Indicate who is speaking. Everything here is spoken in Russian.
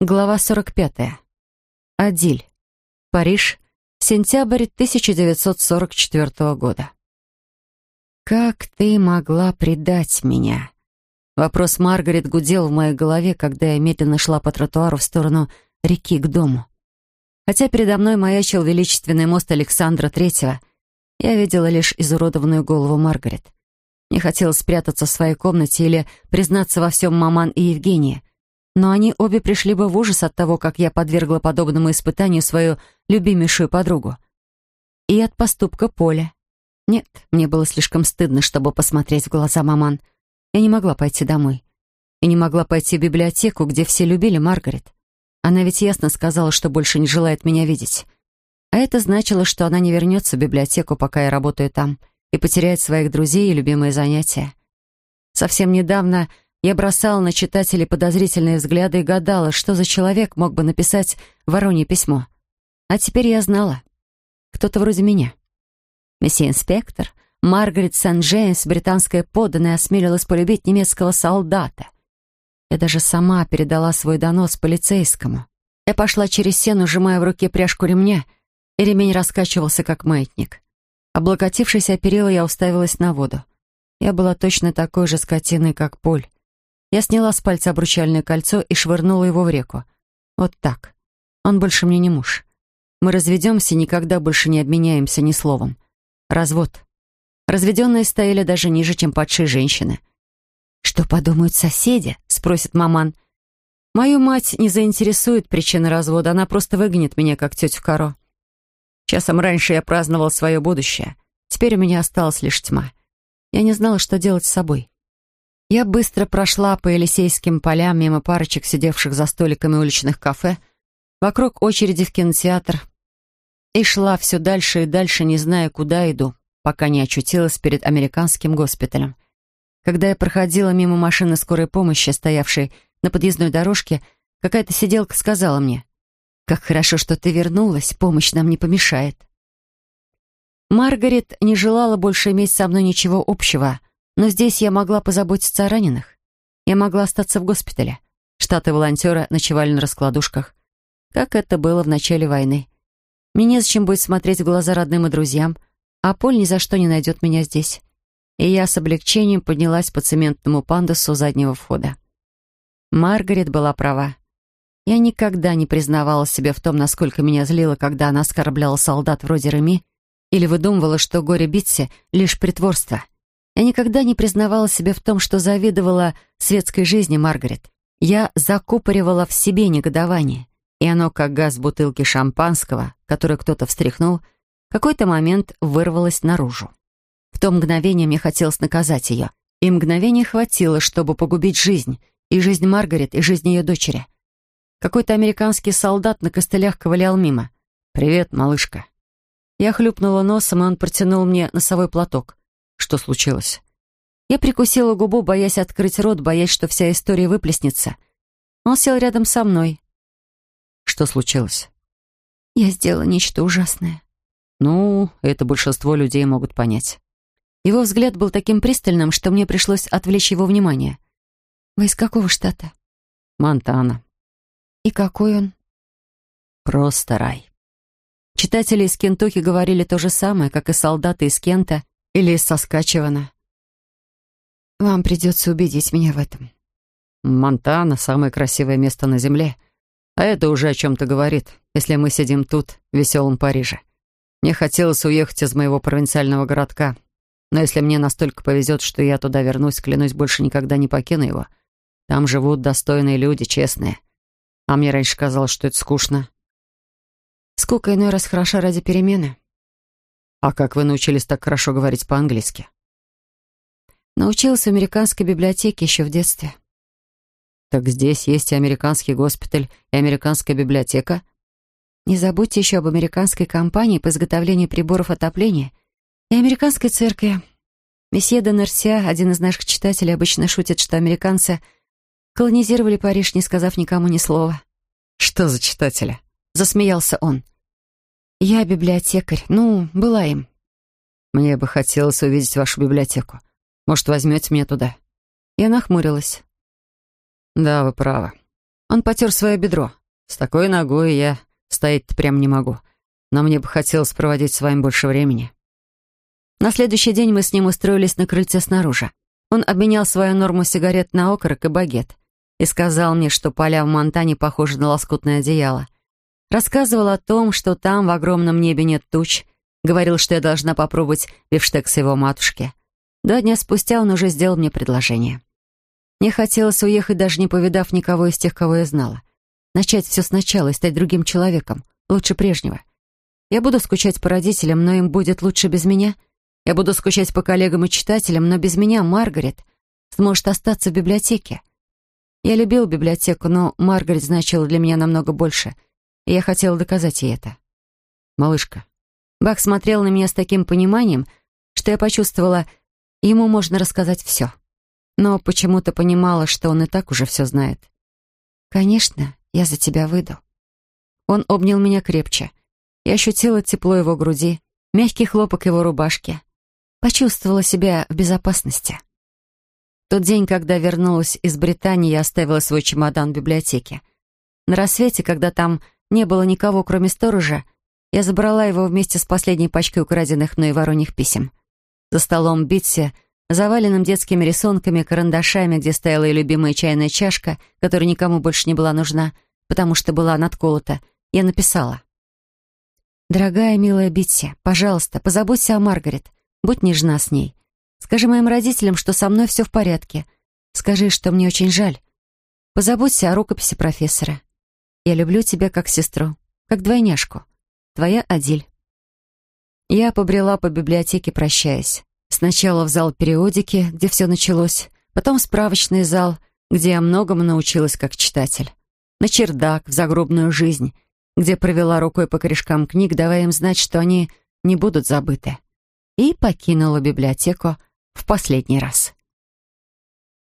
Speaker 1: Глава 45. Адиль. Париж. Сентябрь 1944 года. «Как ты могла предать меня?» Вопрос Маргарет гудел в моей голове, когда я медленно шла по тротуару в сторону реки к дому. Хотя передо мной маячил величественный мост Александра Третьего, я видела лишь изуродованную голову Маргарет. Мне хотелось спрятаться в своей комнате или признаться во всем Маман и Евгении, но они обе пришли бы в ужас от того, как я подвергла подобному испытанию свою любимейшую подругу. И от поступка Поля. Нет, мне было слишком стыдно, чтобы посмотреть в глаза маман. Я не могла пойти домой. И не могла пойти в библиотеку, где все любили Маргарет. Она ведь ясно сказала, что больше не желает меня видеть. А это значило, что она не вернется в библиотеку, пока я работаю там, и потеряет своих друзей и любимые занятия. Совсем недавно я бросала на читателей подозрительные взгляды и гадала, что за человек мог бы написать воронье письмо. А теперь я знала. Кто-то вроде меня. Месье инспектор, Маргарет Сент-Джеймс, британская подданная, осмелилась полюбить немецкого солдата. Я даже сама передала свой донос полицейскому. Я пошла через сену, сжимая в руке пряжку ремня, и ремень раскачивался, как маятник. Облокотившись о перила, я уставилась на воду. Я была точно такой же скотиной, как Поль. Я сняла с пальца обручальное кольцо и швырнула его в реку. Вот так. Он больше мне не муж. Мы разведемся и никогда больше не обменяемся ни словом. Развод. Разведенные стояли даже ниже, чем падшие женщины. «Что подумают соседи?» — спросит маман. «Мою мать не заинтересует причина развода, она просто выгонит меня, как тетю Каро. Часом раньше я праздновал свое будущее. Теперь у меня осталась лишь тьма. Я не знала, что делать с собой. Я быстро прошла по Елисейским полям мимо парочек, сидевших за столиками уличных кафе, вокруг очереди в кинотеатр, и шла все дальше и дальше, не зная, куда иду, пока не очутилась перед американским госпиталем. Когда я проходила мимо машины скорой помощи, стоявшей на подъездной дорожке, какая-то сиделка сказала мне, «Как хорошо, что ты вернулась, помощь нам не помешает». Маргарет не желала больше иметь со мной ничего общего, но здесь я могла позаботиться о раненых. Я могла остаться в госпитале. Штаты волонтера ночевали на раскладушках. Как это было в начале войны. Мне незачем будет смотреть в глаза родным и друзьям, а Поль ни за что не найдет меня здесь. И я с облегчением поднялась по цементному пандусу заднего входа. Маргарет была права. Я никогда не признавала себе в том, насколько меня злило, когда она оскорбляла солдат вроде Реми или выдумывала, что горе Битси — лишь притворство — я никогда не признавала себе в том, что завидовала светской жизни Маргарет. Я закупоривала в себе негодование, и оно, как газ бутылки шампанского, которую кто-то встряхнул, в какой-то момент вырвалось наружу. В то мгновение мне хотелось наказать ее, и мгновения хватило, чтобы погубить жизнь, и жизнь Маргарет, и жизнь ее дочери. Какой-то американский солдат на костылях ковылял мимо. «Привет, малышка». Я хлюпнула носом, и он протянул мне носовой платок. Что случилось? Я прикусила губу, боясь открыть рот, боясь, что вся история выплеснется. Он сел рядом со мной. Что случилось? Я сделала нечто ужасное. Ну, это большинство людей могут понять. Его взгляд был таким пристальным, что мне пришлось отвлечь его внимание. «Вы из какого штата?» «Монтана». «И какой он?» «Просто рай». Читатели из Кентукки говорили то же самое, как и солдаты из Кента или из Соскачевана. Вам придется убедить меня в этом. Монтана — самое красивое место на Земле. А это уже о чем-то говорит, если мы сидим тут, в веселом Париже. Мне хотелось уехать из моего провинциального городка. Но если мне настолько повезет, что я туда вернусь, клянусь, больше никогда не покину его. Там живут достойные люди, честные. А мне раньше казалось, что это скучно. Скука иной раз хороша ради перемены. «А как вы научились так хорошо говорить по-английски?» Научилась в американской библиотеке еще в детстве. «Так здесь есть и американский госпиталь, и американская библиотека?» «Не забудьте еще об американской компании по изготовлению приборов отопления и американской церкви. Месье де Нерсия, один из наших читателей, обычно шутит, что американцы колонизировали Париж, не сказав никому ни слова». «Что за читатели?» — засмеялся он. «Я библиотекарь. Ну, была им». «Мне бы хотелось увидеть вашу библиотеку. Может, возьмете меня туда?» Я нахмурилась. «Да, вы правы. Он потер свое бедро. С такой ногой я стоять прям не могу. Но мне бы хотелось проводить с вами больше времени. На следующий день мы с ним устроились на крыльце снаружи. Он обменял свою норму сигарет на окорок и багет и сказал мне, что поля в Монтане похожи на лоскутное одеяло. Рассказывал о том, что там в огромном небе нет туч, говорил, что я должна попробовать бифштекс его матушки. Два дня спустя он уже сделал мне предложение. Мне хотелось уехать, даже не повидав никого из тех, кого я знала. Начать все сначала и стать другим человеком, лучше прежнего. Я буду скучать по родителям, но им будет лучше без меня. Я буду скучать по коллегам и читателям, но без меня Маргарет сможет остаться в библиотеке. Я любил библиотеку, но Маргарет значила для меня намного больше, и я хотела доказать ей это. «Малышка». Бак смотрел на меня с таким пониманием, что я почувствовала, ему можно рассказать все но почему-то понимала, что он и так уже все знает. «Конечно, я за тебя выйду». Он обнял меня крепче. Я ощутила тепло его груди, мягкий хлопок его рубашки. Почувствовала себя в безопасности. Тот день, когда вернулась из Британии, я оставила свой чемодан в библиотеке. На рассвете, когда там не было никого, кроме сторожа, я забрала его вместе с последней пачкой украденных мной вороньих писем. За столом Битси заваленным детскими рисунками, карандашами, где стояла ее любимая чайная чашка, которая никому больше не была нужна, потому что была надколота, я написала. «Дорогая, милая Битси, пожалуйста, позаботься о Маргарет. Будь нежна с ней. Скажи моим родителям, что со мной все в порядке. Скажи, что мне очень жаль. Позаботься о рукописи профессора. Я люблю тебя как сестру, как двойняшку. Твоя Адиль». Я побрела по библиотеке, прощаясь. Сначала в зал периодики, где все началось, потом в справочный зал, где я многому научилась как читатель. На чердак, в загробную жизнь, где провела рукой по корешкам книг, давая им знать, что они не будут забыты. И покинула библиотеку в последний раз.